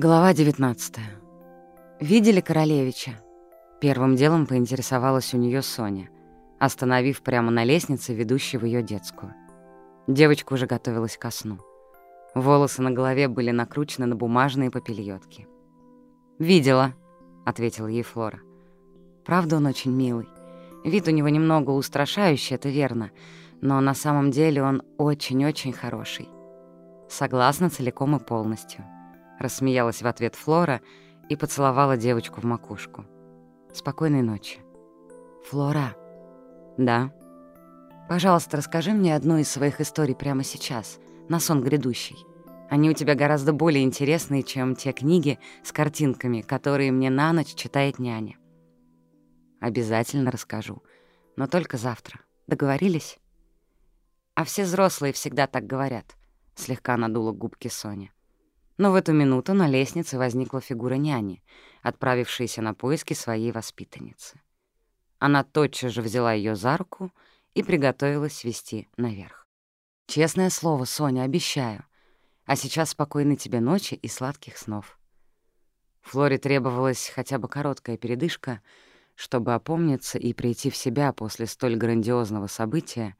Глава 19. Видели королевича? Первым делом поинтересовалась у нее Соня, остановив прямо на лестнице, ведущей в ее детскую. Девочка уже готовилась ко сну. Волосы на голове были накручены на бумажные попельотки. «Видела», — ответила ей Флора. «Правда, он очень милый. Вид у него немного устрашающий, это верно, но на самом деле он очень-очень хороший. Согласна целиком и полностью». Рассмеялась в ответ Флора и поцеловала девочку в макушку. «Спокойной ночи». «Флора?» «Да». «Пожалуйста, расскажи мне одну из своих историй прямо сейчас, на сон грядущий. Они у тебя гораздо более интересные, чем те книги с картинками, которые мне на ночь читает няня». «Обязательно расскажу, но только завтра. Договорились?» «А все взрослые всегда так говорят», — слегка надула губки Соня. Но в эту минуту на лестнице возникла фигура няни, отправившаяся на поиски своей воспитанницы. Она тотчас же взяла ее за руку и приготовилась вести наверх. «Честное слово, Соня, обещаю. А сейчас спокойной тебе ночи и сладких снов». Флоре требовалась хотя бы короткая передышка, чтобы опомниться и прийти в себя после столь грандиозного события,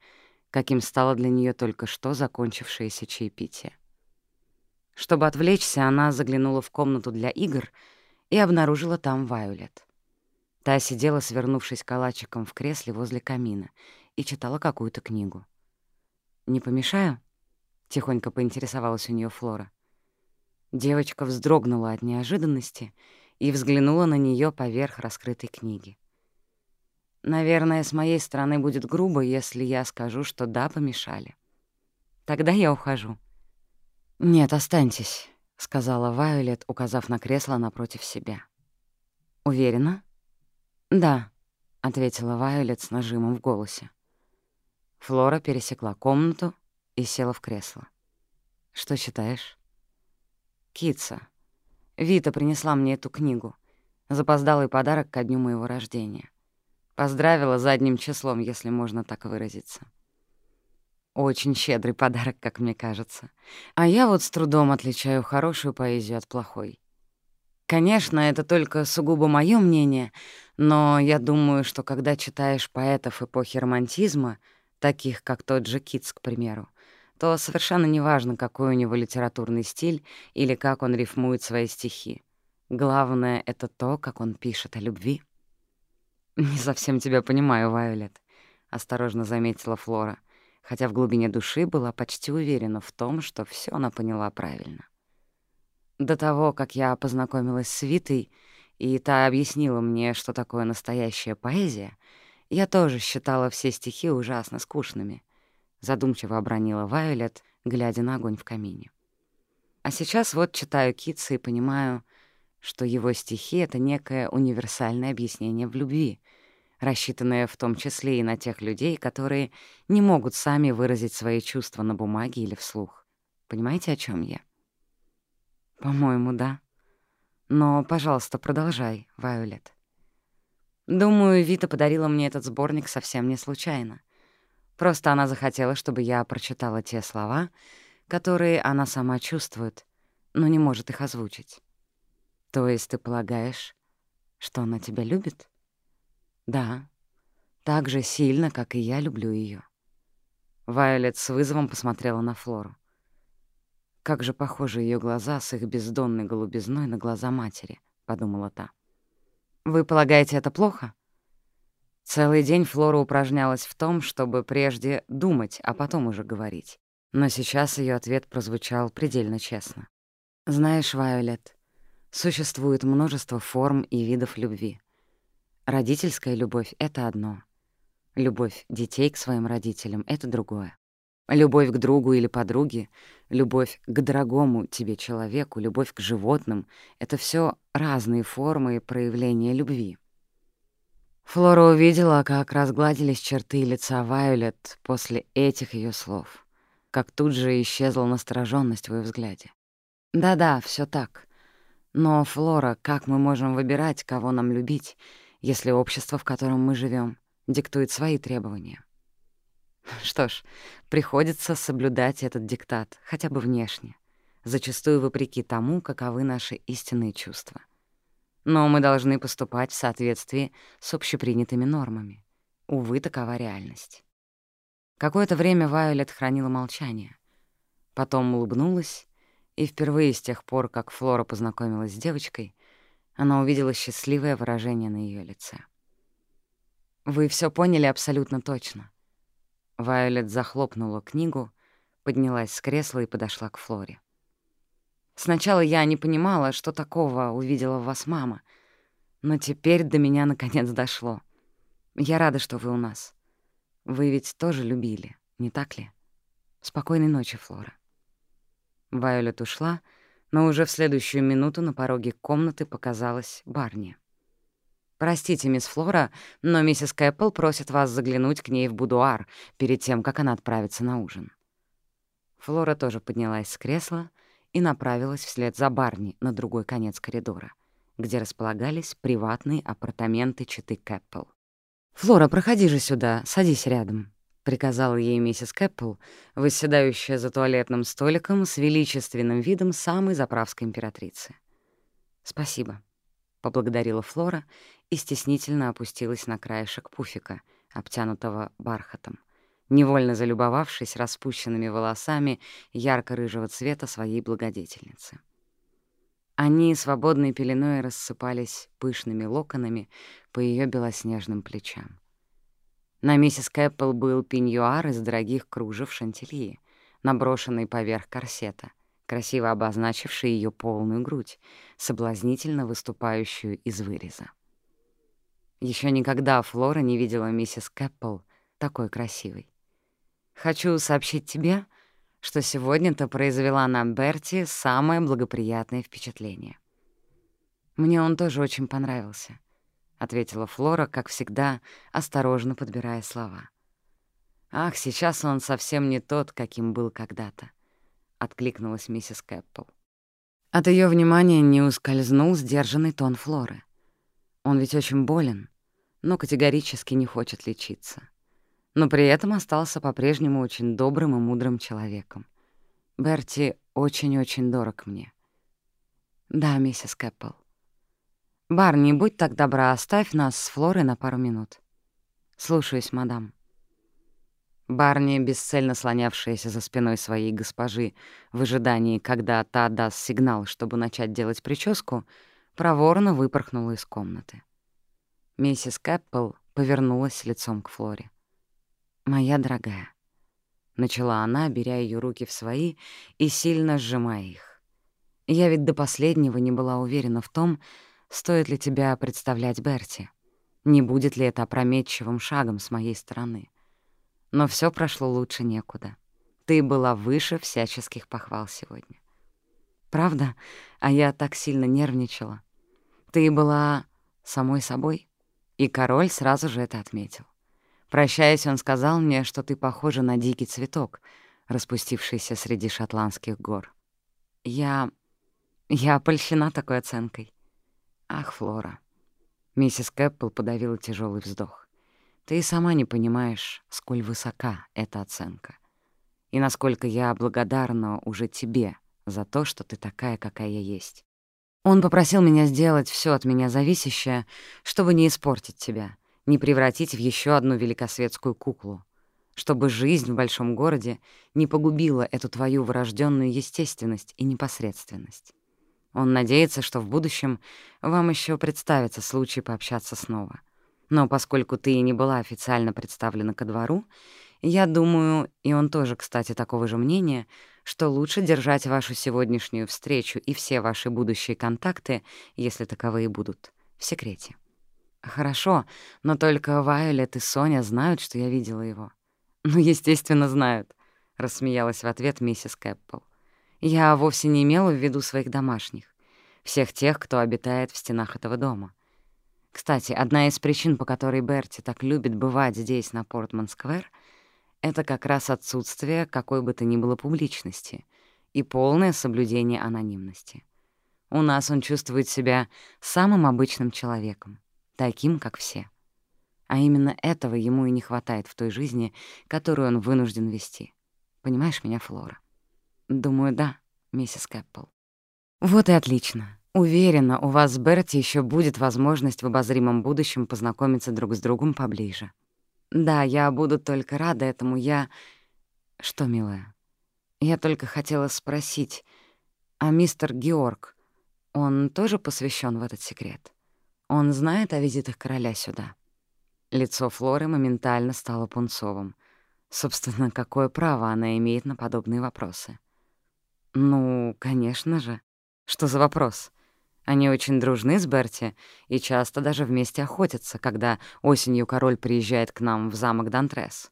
каким стало для нее только что закончившееся чаепитие. Чтобы отвлечься, она заглянула в комнату для игр и обнаружила там Вайолет. Та сидела, свернувшись калачиком в кресле возле камина, и читала какую-то книгу. «Не помешаю?» — тихонько поинтересовалась у нее Флора. Девочка вздрогнула от неожиданности и взглянула на нее поверх раскрытой книги. «Наверное, с моей стороны будет грубо, если я скажу, что да, помешали. Тогда я ухожу», «Нет, останьтесь», — сказала Вайолет, указав на кресло напротив себя. «Уверена?» «Да», — ответила Вайолет с нажимом в голосе. Флора пересекла комнату и села в кресло. «Что читаешь?» «Китса. Вита принесла мне эту книгу. Запоздалый подарок ко дню моего рождения. Поздравила задним числом, если можно так выразиться». Очень щедрый подарок, как мне кажется. А я вот с трудом отличаю хорошую поэзию от плохой. Конечно, это только сугубо моё мнение, но я думаю, что когда читаешь поэтов эпохи романтизма, таких как тот же Китс, к примеру, то совершенно неважно, какой у него литературный стиль или как он рифмует свои стихи. Главное — это то, как он пишет о любви. «Не совсем тебя понимаю, Вайолет», — осторожно заметила Флора — хотя в глубине души была почти уверена в том, что все она поняла правильно. До того, как я познакомилась с Витой, и та объяснила мне, что такое настоящая поэзия, я тоже считала все стихи ужасно скучными, задумчиво обронила Вайолет, глядя на огонь в камине. А сейчас вот читаю Китса и понимаю, что его стихи — это некое универсальное объяснение в любви — рассчитанная в том числе и на тех людей, которые не могут сами выразить свои чувства на бумаге или вслух. Понимаете, о чем я? По-моему, да. Но, пожалуйста, продолжай, Вайолет. Думаю, Вита подарила мне этот сборник совсем не случайно. Просто она захотела, чтобы я прочитала те слова, которые она сама чувствует, но не может их озвучить. То есть ты полагаешь, что она тебя любит? Да, так же сильно, как и я люблю ее. Вайолет с вызовом посмотрела на Флору. «Как же похожи ее глаза с их бездонной голубизной на глаза матери», — подумала та. «Вы полагаете, это плохо?» Целый день Флора упражнялась в том, чтобы прежде думать, а потом уже говорить. Но сейчас ее ответ прозвучал предельно честно. «Знаешь, Вайолет, существует множество форм и видов любви. Родительская любовь — это одно. Любовь детей к своим родителям — это другое. Любовь к другу или подруге, любовь к дорогому тебе человеку, любовь к животным — это все разные формы проявления любви. Флора увидела, как разгладились черты лица Вайолет после этих ее слов, как тут же исчезла настороженность в ее взгляде. Да-да, все так. Но, Флора, как мы можем выбирать, кого нам любить, если общество, в котором мы живем, диктует свои требования. Что ж, приходится соблюдать этот диктат, хотя бы внешне, зачастую вопреки тому, каковы наши истинные чувства. Но мы должны поступать в соответствии с общепринятыми нормами. Увы, такова реальность. Какое-то время Вайолет хранила молчание. Потом улыбнулась, и впервые с тех пор, как Флора познакомилась с девочкой, она увидела счастливое выражение на ее лице. «Вы все поняли абсолютно точно». Вайолет захлопнула книгу, поднялась с кресла и подошла к Флоре. «Сначала я не понимала, что такого увидела в вас мама, но теперь до меня наконец дошло. Я рада, что вы у нас. Вы ведь тоже любили, не так ли? Спокойной ночи, Флора». Вайолет ушла, но уже в следующую минуту на пороге комнаты показалась Барни. «Простите, мисс Флора, но миссис Кэппл просит вас заглянуть к ней в будуар перед тем, как она отправится на ужин». Флора тоже поднялась с кресла и направилась вслед за Барни на другой конец коридора, где располагались приватные апартаменты читы Кэппл. «Флора, проходи же сюда, садись рядом», — приказала ей миссис Кэппл, восседающая за туалетным столиком с величественным видом самой заправской императрицы. «Спасибо», — поблагодарила Флора и стеснительно опустилась на краешек пуфика, обтянутого бархатом, невольно залюбовавшись распущенными волосами ярко-рыжего цвета своей благодетельницы. Они свободной пеленой рассыпались пышными локонами по ее белоснежным плечам. На миссис Кэппл был пеньюар из дорогих кружев шантильи, наброшенный поверх корсета, красиво обозначивший ее полную грудь, соблазнительно выступающую из выреза. Еще никогда Флора не видела миссис Кэппл такой красивой. «Хочу сообщить тебе, что сегодня ты произвела на Берти самое благоприятное впечатление. Мне он тоже очень понравился. — ответила Флора, как всегда, осторожно подбирая слова. «Ах, сейчас он совсем не тот, каким был когда-то», — откликнулась миссис Кэппл. От ее внимания не ускользнул сдержанный тон Флоры. Он ведь очень болен, но категорически не хочет лечиться. Но при этом остался по-прежнему очень добрым и мудрым человеком. Берти очень-очень дорог мне. «Да, миссис Кэппл», «Барни, будь так добра, оставь нас с Флорой на пару минут». «Слушаюсь, мадам». Барни, бесцельно слонявшаяся за спиной своей госпожи в ожидании, когда та даст сигнал, чтобы начать делать прическу, проворно выпорхнула из комнаты. Миссис Кэппл повернулась лицом к Флоре. «Моя дорогая», — начала она, беря ее руки в свои и сильно сжимая их. «Я ведь до последнего не была уверена в том, Стоит ли тебя представлять Берти? Не будет ли это опрометчивым шагом с моей стороны? Но все прошло лучше некуда. Ты была выше всяческих похвал сегодня. Правда? А я так сильно нервничала. Ты была самой собой, и король сразу же это отметил. Прощаясь, он сказал мне, что ты похожа на дикий цветок, распустившийся среди шотландских гор. Я... я опольщена такой оценкой. «Ах, Флора». Миссис Кэппл подавила тяжелый вздох. «Ты и сама не понимаешь, сколь высока эта оценка. И насколько я благодарна уже тебе за то, что ты такая, какая я есть. Он попросил меня сделать все от меня зависящее, чтобы не испортить тебя, не превратить в еще одну великосветскую куклу, чтобы жизнь в большом городе не погубила эту твою врожденную естественность и непосредственность. Он надеется, что в будущем вам еще представится случай пообщаться снова. Но поскольку ты и не была официально представлена ко двору, я думаю, и он тоже, кстати, такого же мнения, что лучше держать вашу сегодняшнюю встречу и все ваши будущие контакты, если таковые будут, в секрете. Хорошо, но только Вайолет и Соня знают, что я видела его. Ну, естественно, знают, — рассмеялась в ответ миссис Кэппл. Я вовсе не имела в виду своих домашних, всех тех, кто обитает в стенах этого дома. Кстати, одна из причин, по которой Берти так любит бывать здесь, на Портман-сквер, это как раз отсутствие какой бы то ни было публичности и полное соблюдение анонимности. У нас он чувствует себя самым обычным человеком, таким, как все. А именно этого ему и не хватает в той жизни, которую он вынужден вести. Понимаешь меня, Флора? «Думаю, да», миссис Кэппл. «Вот и отлично. Уверена, у вас с Берти еще будет возможность в обозримом будущем познакомиться друг с другом поближе. Да, я буду только рада этому. Я... Что, милая? Я только хотела спросить, а мистер Георг, он тоже посвящен в этот секрет? Он знает о визитах короля сюда?» Лицо Флоры моментально стало пунцовым. Собственно, какое право она имеет на подобные вопросы? «Ну, конечно же. Что за вопрос?» Они очень дружны с Берти и часто даже вместе охотятся, когда осенью король приезжает к нам в замок Дантрес.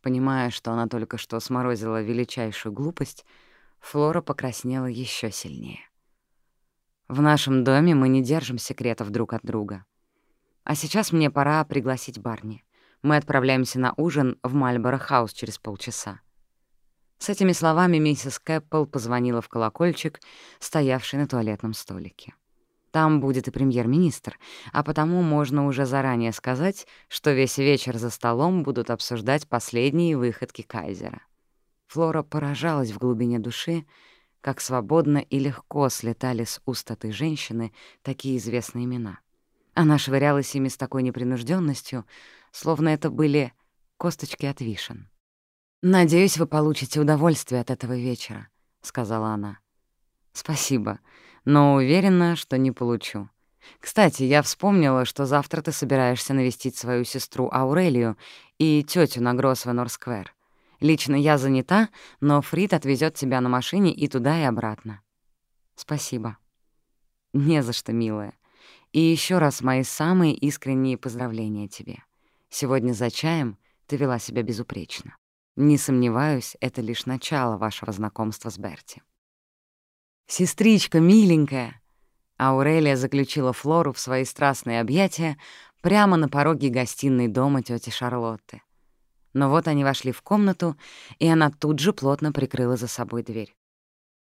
Понимая, что она только что сморозила величайшую глупость, Флора покраснела еще сильнее. «В нашем доме мы не держим секретов друг от друга. А сейчас мне пора пригласить Барни. Мы отправляемся на ужин в Мальборо-хаус через полчаса. С этими словами миссис Кэппл позвонила в колокольчик, стоявший на туалетном столике. Там будет и премьер-министр, а потому можно уже заранее сказать, что весь вечер за столом будут обсуждать последние выходки Кайзера. Флора поражалась в глубине души, как свободно и легко слетали с уст этой женщины такие известные имена. Она швырялась ими с такой непринужденностью, словно это были косточки от вишен. «Надеюсь, вы получите удовольствие от этого вечера», — сказала она. «Спасибо, но уверена, что не получу. Кстати, я вспомнила, что завтра ты собираешься навестить свою сестру Аурелию и тетю на Гросвенор-сквер. Лично я занята, но Фрид отвезет тебя на машине и туда, и обратно». «Спасибо». «Не за что, милая. И еще раз мои самые искренние поздравления тебе. Сегодня за чаем ты вела себя безупречно». Не сомневаюсь, это лишь начало вашего знакомства с Берти. «Сестричка, миленькая!» Аурелия заключила Флору в свои страстные объятия прямо на пороге гостиной дома тети Шарлотты. Но вот они вошли в комнату, и она тут же плотно прикрыла за собой дверь.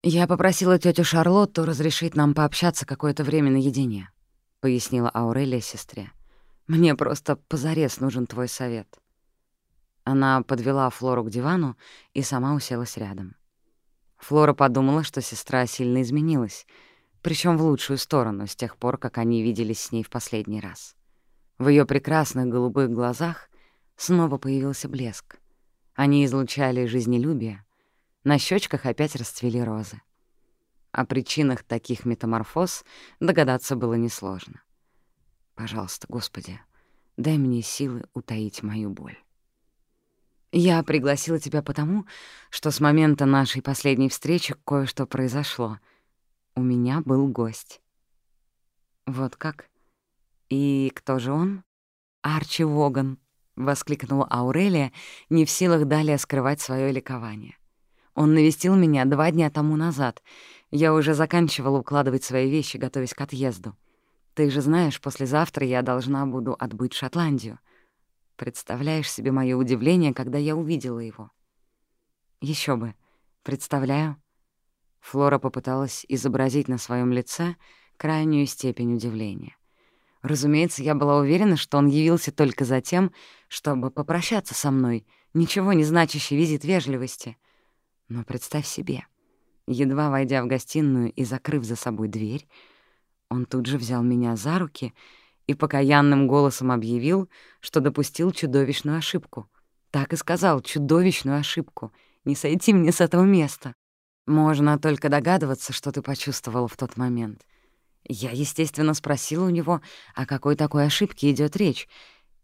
«Я попросила тетю Шарлотту разрешить нам пообщаться какое-то время наедине», — пояснила Аурелия сестре. «Мне просто позарез нужен твой совет». Она подвела Флору к дивану и сама уселась рядом. Флора подумала, что сестра сильно изменилась, причем в лучшую сторону с тех пор, как они виделись с ней в последний раз. В ее прекрасных голубых глазах снова появился блеск. Они излучали жизнелюбие, на щечках опять расцвели розы. О причинах таких метаморфоз догадаться было несложно. «Пожалуйста, Господи, дай мне силы утаить мою боль». Я пригласила тебя потому, что с момента нашей последней встречи кое-что произошло. У меня был гость. Вот как? И кто же он? Арчи Воган, — воскликнула Аурелия, не в силах далее скрывать свое ликование. Он навестил меня два дня тому назад. Я уже заканчивала укладывать свои вещи, готовясь к отъезду. Ты же знаешь, послезавтра я должна буду отбыть в Шотландию. Представляешь себе мое удивление, когда я увидела его? Еще бы. Представляю. Флора попыталась изобразить на своем лице крайнюю степень удивления. Разумеется, я была уверена, что он явился только за тем, чтобы попрощаться со мной, ничего не значащий визит вежливости. Но представь себе, едва войдя в гостиную и закрыв за собой дверь, он тут же взял меня за руки — и покаянным голосом объявил, что допустил чудовищную ошибку. Так и сказал, чудовищную ошибку. Не сойти мне с этого места. Можно только догадываться, что ты почувствовала в тот момент. Я, естественно, спросила у него, о какой такой ошибке идет речь,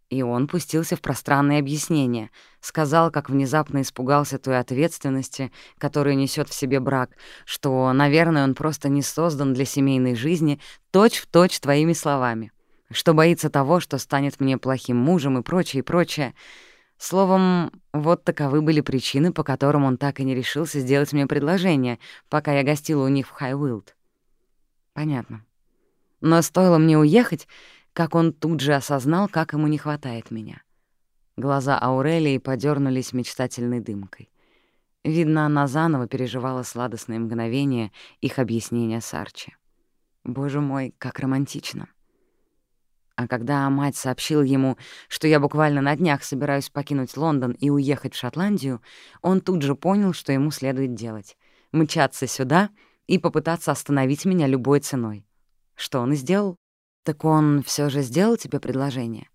и он пустился в пространные объяснения, сказал, как внезапно испугался той ответственности, которую несет в себе брак, что, наверное, он просто не создан для семейной жизни, точь-в-точь точь твоими словами что боится того, что станет мне плохим мужем и прочее, и прочее. Словом, вот таковы были причины, по которым он так и не решился сделать мне предложение, пока я гостила у них в Хайуилд. Понятно. Но стоило мне уехать, как он тут же осознал, как ему не хватает меня. Глаза Аурелии подернулись мечтательной дымкой. Видно, она заново переживала сладостные мгновения их объяснения с Арчи. Боже мой, как романтично. А когда мать сообщила ему, что я буквально на днях собираюсь покинуть Лондон и уехать в Шотландию, он тут же понял, что ему следует делать. мчаться сюда и попытаться остановить меня любой ценой. Что он и сделал? Так он все же сделал тебе предложение?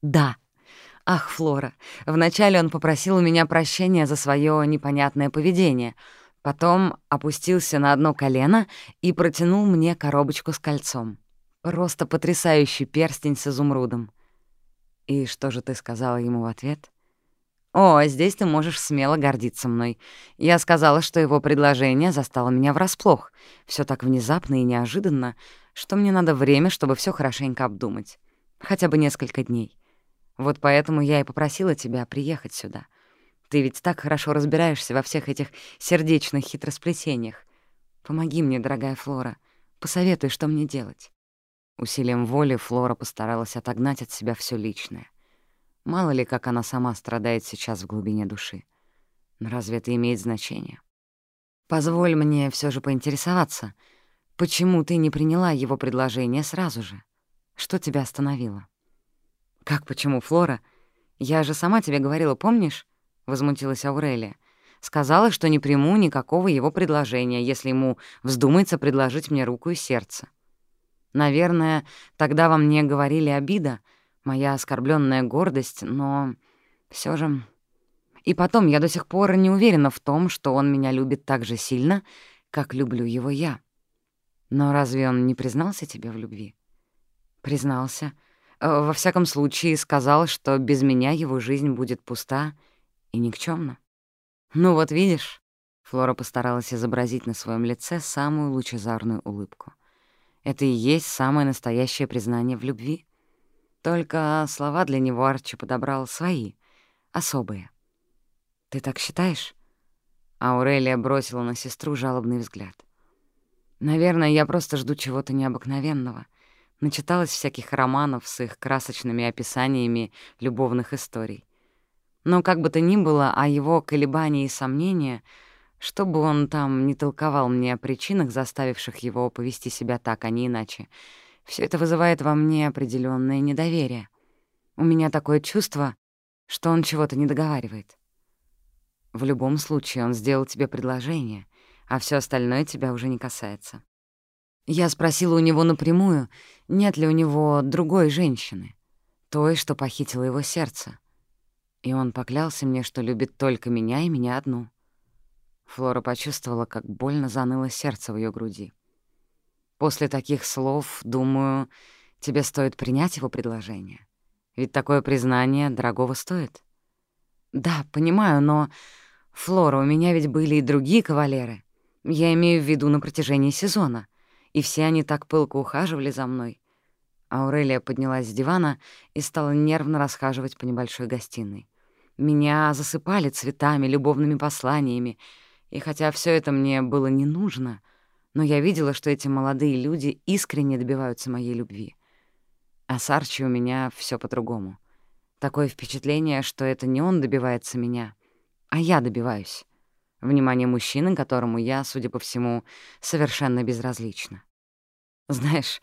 Да. Ах, Флора, вначале он попросил у меня прощения за свое непонятное поведение, потом опустился на одно колено и протянул мне коробочку с кольцом. Просто потрясающий перстень с изумрудом. И что же ты сказала ему в ответ? «О, здесь ты можешь смело гордиться мной. Я сказала, что его предложение застало меня врасплох. Все так внезапно и неожиданно, что мне надо время, чтобы все хорошенько обдумать. Хотя бы несколько дней. Вот поэтому я и попросила тебя приехать сюда. Ты ведь так хорошо разбираешься во всех этих сердечных хитросплетениях. Помоги мне, дорогая Флора. Посоветуй, что мне делать». Усилием воли Флора постаралась отогнать от себя все личное. Мало ли, как она сама страдает сейчас в глубине души. Но разве это имеет значение? Позволь мне все же поинтересоваться, почему ты не приняла его предложение сразу же? Что тебя остановило? «Как почему, Флора? Я же сама тебе говорила, помнишь?» — возмутилась Аурелия. «Сказала, что не приму никакого его предложения, если ему вздумается предложить мне руку и сердце». Наверное, тогда во мне говорили обида, моя оскорбленная гордость, но все же... И потом, я до сих пор не уверена в том, что он меня любит так же сильно, как люблю его я. Но разве он не признался тебе в любви? Признался. Э, во всяком случае, сказал, что без меня его жизнь будет пуста и никчемна. Ну вот видишь, Флора постаралась изобразить на своем лице самую лучезарную улыбку. Это и есть самое настоящее признание в любви. Только слова для него Арчи подобрал свои, особые. «Ты так считаешь?» Аурелия бросила на сестру жалобный взгляд. «Наверное, я просто жду чего-то необыкновенного. Начиталась всяких романов с их красочными описаниями любовных историй. Но как бы то ни было, а его колебания и сомнения — что бы он там не толковал мне о причинах, заставивших его повести себя так, а не иначе, все это вызывает во мне определенное недоверие. У меня такое чувство, что он чего-то не договаривает. В любом случае он сделал тебе предложение, а все остальное тебя уже не касается. Я спросила у него напрямую, нет ли у него другой женщины, той, что похитила его сердце. И он поклялся мне, что любит только меня и меня одну — Флора почувствовала, как больно заныло сердце в ее груди. «После таких слов, думаю, тебе стоит принять его предложение. Ведь такое признание дорогого стоит». «Да, понимаю, но, Флора, у меня ведь были и другие кавалеры. Я имею в виду на протяжении сезона. И все они так пылко ухаживали за мной». Аурелия поднялась с дивана и стала нервно расхаживать по небольшой гостиной. Меня засыпали цветами, любовными посланиями, и хотя все это мне было не нужно, но я видела, что эти молодые люди искренне добиваются моей любви. А с Арчи у меня все по-другому. Такое впечатление, что это не он добивается меня, а я добиваюсь. Внимание мужчины, которому я, судя по всему, совершенно безразлична. Знаешь,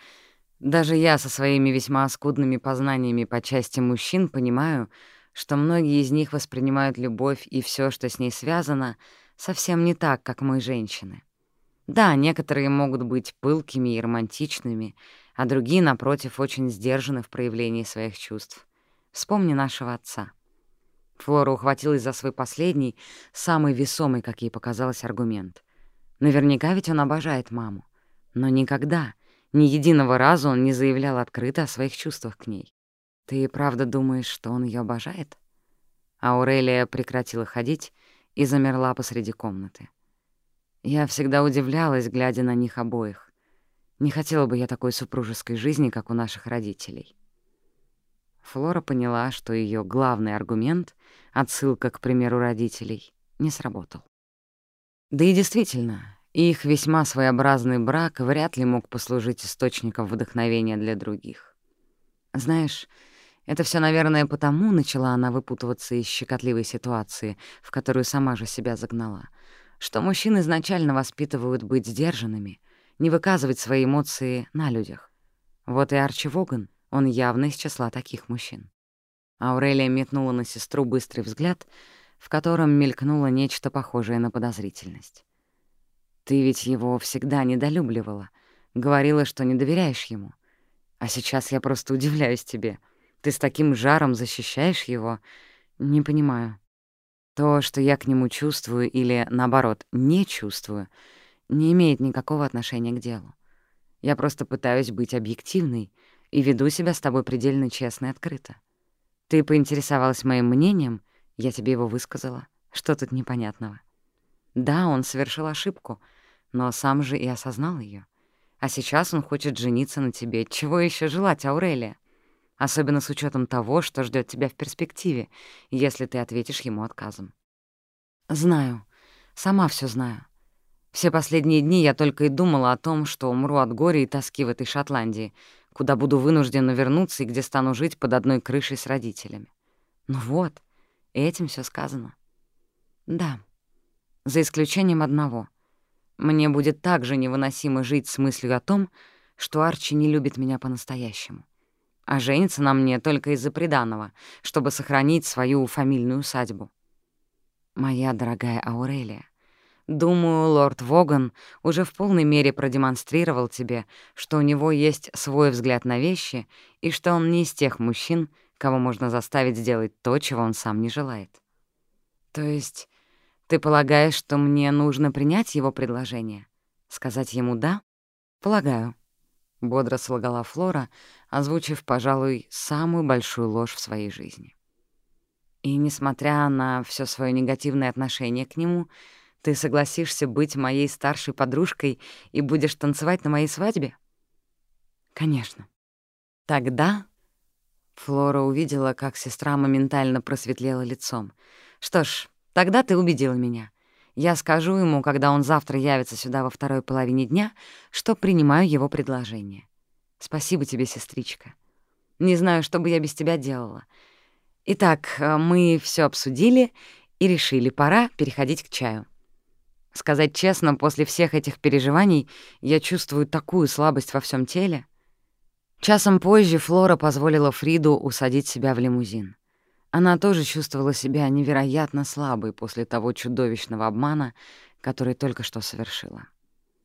даже я со своими весьма скудными познаниями по части мужчин понимаю, что многие из них воспринимают любовь и все, что с ней связано — совсем не так, как мы, женщины. Да, некоторые могут быть пылкими и романтичными, а другие, напротив, очень сдержаны в проявлении своих чувств. Вспомни нашего отца. Флора ухватилась за свой последний, самый весомый, как ей показалось, аргумент. Наверняка ведь он обожает маму. Но никогда, ни единого разу он не заявлял открыто о своих чувствах к ней. Ты правда думаешь, что он ее обожает? Аурелия прекратила ходить и замерла посреди комнаты. Я всегда удивлялась, глядя на них обоих. Не хотела бы я такой супружеской жизни, как у наших родителей. Флора поняла, что ее главный аргумент, отсылка к примеру родителей, не сработал. Да и действительно, их весьма своеобразный брак вряд ли мог послужить источником вдохновения для других. Знаешь, это все, наверное, потому начала она выпутываться из щекотливой ситуации, в которую сама же себя загнала, что мужчин изначально воспитывают быть сдержанными, не выказывать свои эмоции на людях. Вот и Арчи Воган, он явно из числа таких мужчин. Аурелия метнула на сестру быстрый взгляд, в котором мелькнуло нечто похожее на подозрительность. Ты ведь его всегда недолюбливала, говорила, что не доверяешь ему. А сейчас я просто удивляюсь тебе. Ты с таким жаром защищаешь его. Не понимаю. То, что я к нему чувствую или, наоборот, не чувствую, не имеет никакого отношения к делу. Я просто пытаюсь быть объективной и веду себя с тобой предельно честно и открыто. Ты поинтересовалась моим мнением, я тебе его высказала. Что тут непонятного? Да, он совершил ошибку, но сам же и осознал ее. А сейчас он хочет жениться на тебе. Чего еще желать, Аурелия? Особенно с учетом того, что ждет тебя в перспективе, если ты ответишь ему отказом. Знаю, сама все знаю. Все последние дни я только и думала о том, что умру от горя и тоски в этой Шотландии, куда буду вынуждена вернуться и где стану жить под одной крышей с родителями. Ну вот, этим все сказано. Да, за исключением одного. Мне будет так же невыносимо жить с мыслью о том, что Арчи не любит меня по-настоящему а женится на мне только из-за приданого, чтобы сохранить свою фамильную усадьбу. Моя дорогая Аурелия, думаю, лорд Воган уже в полной мере продемонстрировал тебе, что у него есть свой взгляд на вещи и что он не из тех мужчин, кого можно заставить сделать то, чего он сам не желает. То есть ты полагаешь, что мне нужно принять его предложение? Сказать ему «да»? Полагаю. — бодро солгала Флора, озвучив, пожалуй, самую большую ложь в своей жизни. «И несмотря на все свое негативное отношение к нему, ты согласишься быть моей старшей подружкой и будешь танцевать на моей свадьбе?» «Конечно». «Тогда...» Флора увидела, как сестра моментально просветлела лицом. «Что ж, тогда ты убедила меня. Я скажу ему, когда он завтра явится сюда во второй половине дня, что принимаю его предложение. Спасибо тебе, сестричка. Не знаю, что бы я без тебя делала. Итак, э, мы все обсудили и решили, пора переходить к чаю. Сказать честно, после всех этих переживаний я чувствую такую слабость во всем теле. Часом позже Флора позволила Фриду усадить себя в лимузин. Она тоже чувствовала себя невероятно слабой после того чудовищного обмана, который только что совершила.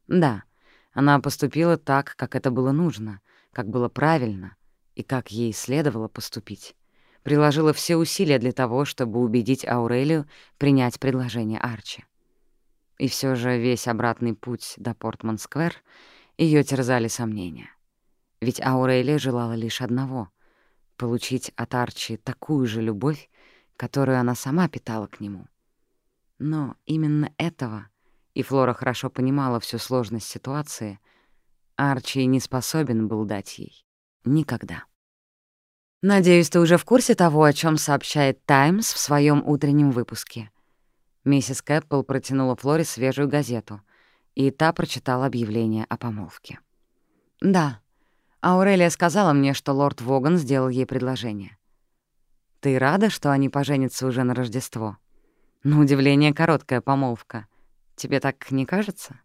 Да, она поступила так, как это было нужно, как было правильно и как ей следовало поступить. Приложила все усилия для того, чтобы убедить Аурелию принять предложение Арчи. И все же весь обратный путь до Портман-сквер ее терзали сомнения. Ведь Аурелия желала лишь одного — получить от Арчи такую же любовь, которую она сама питала к нему. Но именно этого, и Флора хорошо понимала всю сложность ситуации, Арчи не способен был дать ей. Никогда. «Надеюсь, ты уже в курсе того, о чем сообщает «Таймс» в своем утреннем выпуске». Миссис Кэппл протянула Флоре свежую газету, и та прочитала объявление о помолвке. «Да, Аурелия сказала мне, что лорд Воган сделал ей предложение. «Ты рада, что они поженятся уже на Рождество?» На удивление, короткая помолвка. Тебе так не кажется?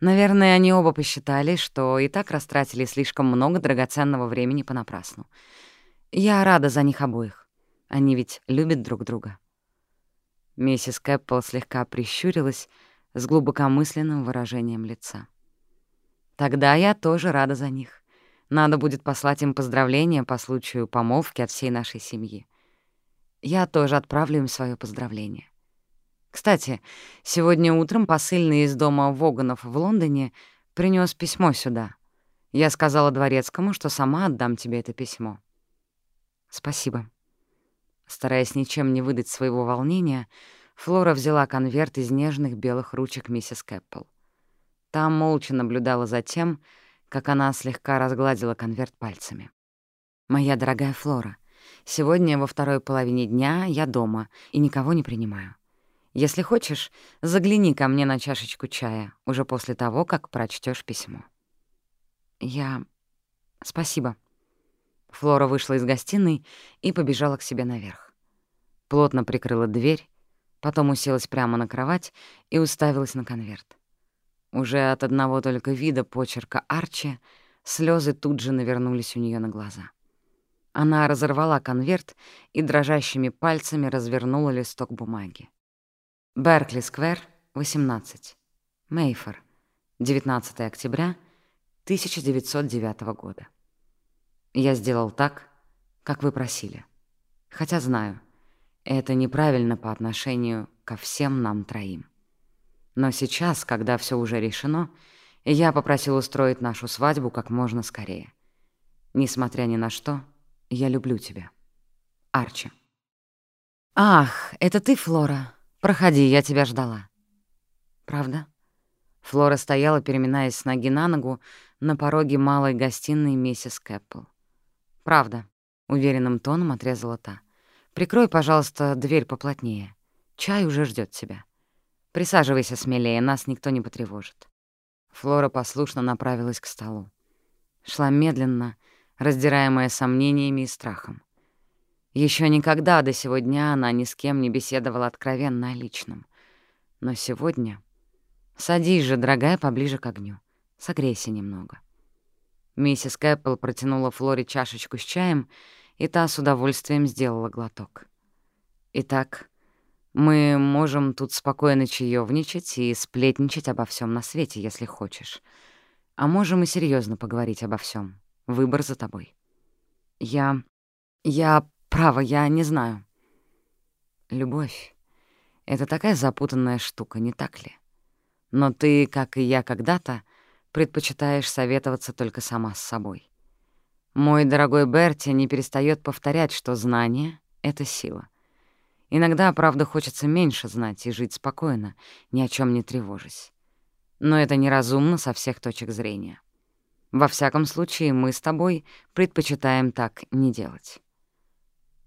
Наверное, они оба посчитали, что и так растратили слишком много драгоценного времени понапрасну. Я рада за них обоих. Они ведь любят друг друга. Миссис Кэппл слегка прищурилась с глубокомысленным выражением лица. Тогда я тоже рада за них. Надо будет послать им поздравления по случаю помолвки от всей нашей семьи. Я тоже отправлю им свое поздравление. Кстати, сегодня утром посыльный из дома Воганов в Лондоне принес письмо сюда. Я сказала дворецкому, что сама отдам тебе это письмо. Спасибо. Стараясь ничем не выдать своего волнения, Флора взяла конверт из нежных белых ручек миссис Кэппл. Там молча наблюдала за тем, как она слегка разгладила конверт пальцами. «Моя дорогая Флора, сегодня во второй половине дня я дома и никого не принимаю. Если хочешь, загляни ко мне на чашечку чая уже после того, как прочтешь письмо». «Я... Спасибо». Флора вышла из гостиной и побежала к себе наверх. Плотно прикрыла дверь, потом уселась прямо на кровать и уставилась на конверт. Уже от одного только вида почерка Арчи слезы тут же навернулись у нее на глаза. Она разорвала конверт и дрожащими пальцами развернула листок бумаги. Беркли-сквер, 18. Мейфор, 19 октября 1909 года. Я сделал так, как вы просили. Хотя знаю, это неправильно по отношению ко всем нам троим. Но сейчас, когда все уже решено, я попросил устроить нашу свадьбу как можно скорее. Несмотря ни на что, я люблю тебя. Арчи. «Ах, это ты, Флора? Проходи, я тебя ждала». «Правда?» Флора стояла, переминаясь с ноги на ногу, на пороге малой гостиной миссис Кэппл. «Правда», — уверенным тоном отрезала та. «Прикрой, пожалуйста, дверь поплотнее. Чай уже ждет тебя. Присаживайся смелее, нас никто не потревожит». Флора послушно направилась к столу. Шла медленно, раздираемая сомнениями и страхом. Еще никогда до сего дня она ни с кем не беседовала откровенно о личном. Но сегодня... Садись же, дорогая, поближе к огню. Согрейся немного. Миссис Кэппл протянула Флоре чашечку с чаем, и та с удовольствием сделала глоток. «Итак, мы можем тут спокойно чаевничать и сплетничать обо всем на свете, если хочешь. А можем и серьезно поговорить обо всем. Выбор за тобой». «Я... я... право, я не знаю». «Любовь — это такая запутанная штука, не так ли? Но ты, как и я когда-то, — предпочитаешь советоваться только сама с собой. Мой дорогой Берти не перестает повторять, что знание — это сила. Иногда, правда, хочется меньше знать и жить спокойно, ни о чем не тревожась. Но это неразумно со всех точек зрения. Во всяком случае, мы с тобой предпочитаем так не делать.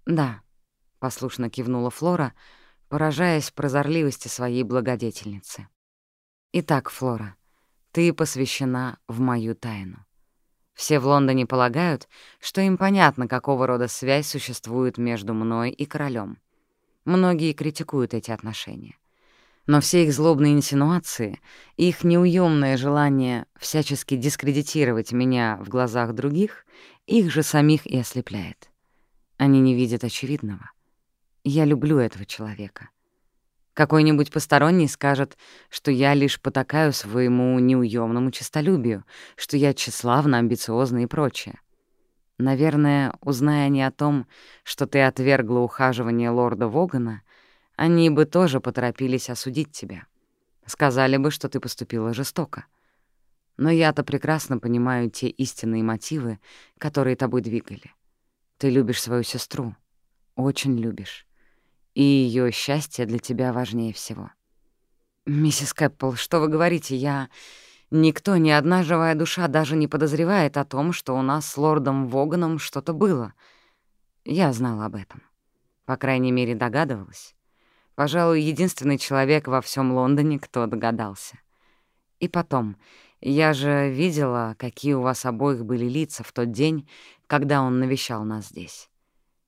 «Да», — послушно кивнула Флора, поражаясь прозорливости своей благодетельницы. «Итак, Флора, ты посвящена в мою тайну. Все в Лондоне полагают, что им понятно, какого рода связь существует между мной и королем. Многие критикуют эти отношения. Но все их злобные инсинуации, их неуемное желание всячески дискредитировать меня в глазах других, их же самих и ослепляет. Они не видят очевидного. Я люблю этого человека. Какой-нибудь посторонний скажет, что я лишь потакаю своему неуемному честолюбию, что я тщеславна, амбициозна и прочее. Наверное, узная они о том, что ты отвергла ухаживание лорда Вогана, они бы тоже поторопились осудить тебя. Сказали бы, что ты поступила жестоко. Но я-то прекрасно понимаю те истинные мотивы, которые тобой двигали. Ты любишь свою сестру, очень любишь и ее счастье для тебя важнее всего. «Миссис Кэппл, что вы говорите? Я... Никто, ни одна живая душа даже не подозревает о том, что у нас с лордом Воганом что-то было. Я знала об этом. По крайней мере, догадывалась. Пожалуй, единственный человек во всем Лондоне, кто догадался. И потом, я же видела, какие у вас обоих были лица в тот день, когда он навещал нас здесь.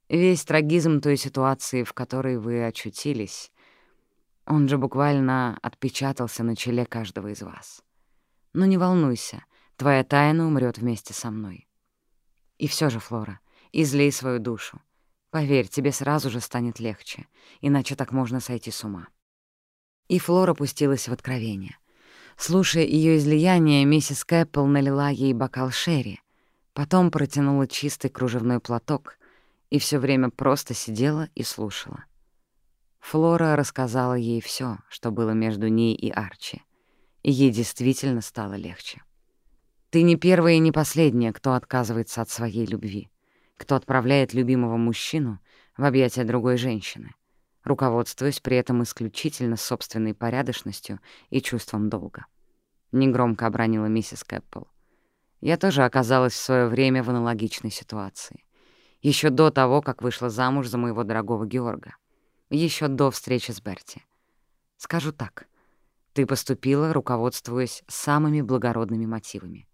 Весь трагизм той ситуации, в которой вы очутились, он же буквально отпечатался на челе каждого из вас. Но не волнуйся, твоя тайна умрет вместе со мной. И все же, Флора, излей свою душу. Поверь, тебе сразу же станет легче, иначе так можно сойти с ума. И Флора пустилась в откровение. Слушая ее излияние, миссис Кэппл налила ей бокал шерри, потом протянула чистый кружевной платок, и все время просто сидела и слушала. Флора рассказала ей все, что было между ней и Арчи, и ей действительно стало легче. «Ты не первая и не последняя, кто отказывается от своей любви, кто отправляет любимого мужчину в объятия другой женщины, руководствуясь при этом исключительно собственной порядочностью и чувством долга». Негромко обронила миссис Кэппл. «Я тоже оказалась в свое время в аналогичной ситуации еще до того, как вышла замуж за моего дорогого Георга, еще до встречи с Берти. Скажу так, ты поступила, руководствуясь самыми благородными мотивами.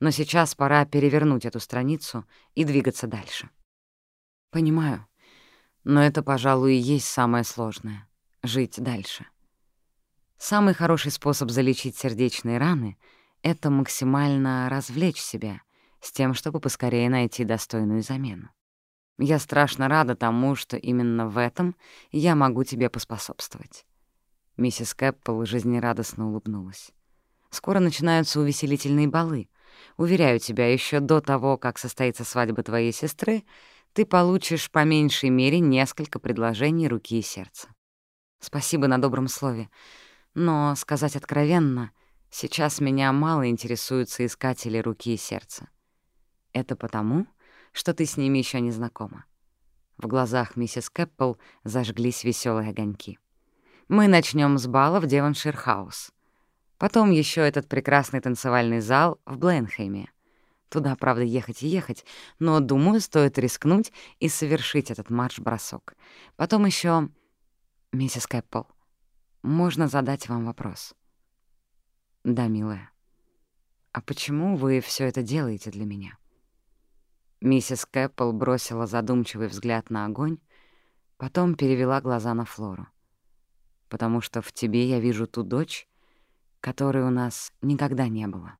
Но сейчас пора перевернуть эту страницу и двигаться дальше. Понимаю, но это, пожалуй, и есть самое сложное — жить дальше. Самый хороший способ залечить сердечные раны — это максимально развлечь себя — с тем, чтобы поскорее найти достойную замену. Я страшно рада тому, что именно в этом я могу тебе поспособствовать. Миссис Кэппл жизнерадостно улыбнулась. «Скоро начинаются увеселительные балы. Уверяю тебя, еще до того, как состоится свадьба твоей сестры, ты получишь по меньшей мере несколько предложений руки и сердца. Спасибо на добром слове. Но, сказать откровенно, сейчас меня мало интересуют соискатели руки и сердца. Это потому, что ты с ними еще не знакома. В глазах миссис Кэппл зажглись веселые огоньки. Мы начнем с бала в Девоншир-хаус. Потом еще этот прекрасный танцевальный зал в Бленхейме. Туда, правда, ехать и ехать, но, думаю, стоит рискнуть и совершить этот марш-бросок. Потом еще, Миссис Кэппл, можно задать вам вопрос? Да, милая. А почему вы все это делаете для меня? Миссис Кэппл бросила задумчивый взгляд на огонь, потом перевела глаза на Флору. «Потому что в тебе я вижу ту дочь, которой у нас никогда не было».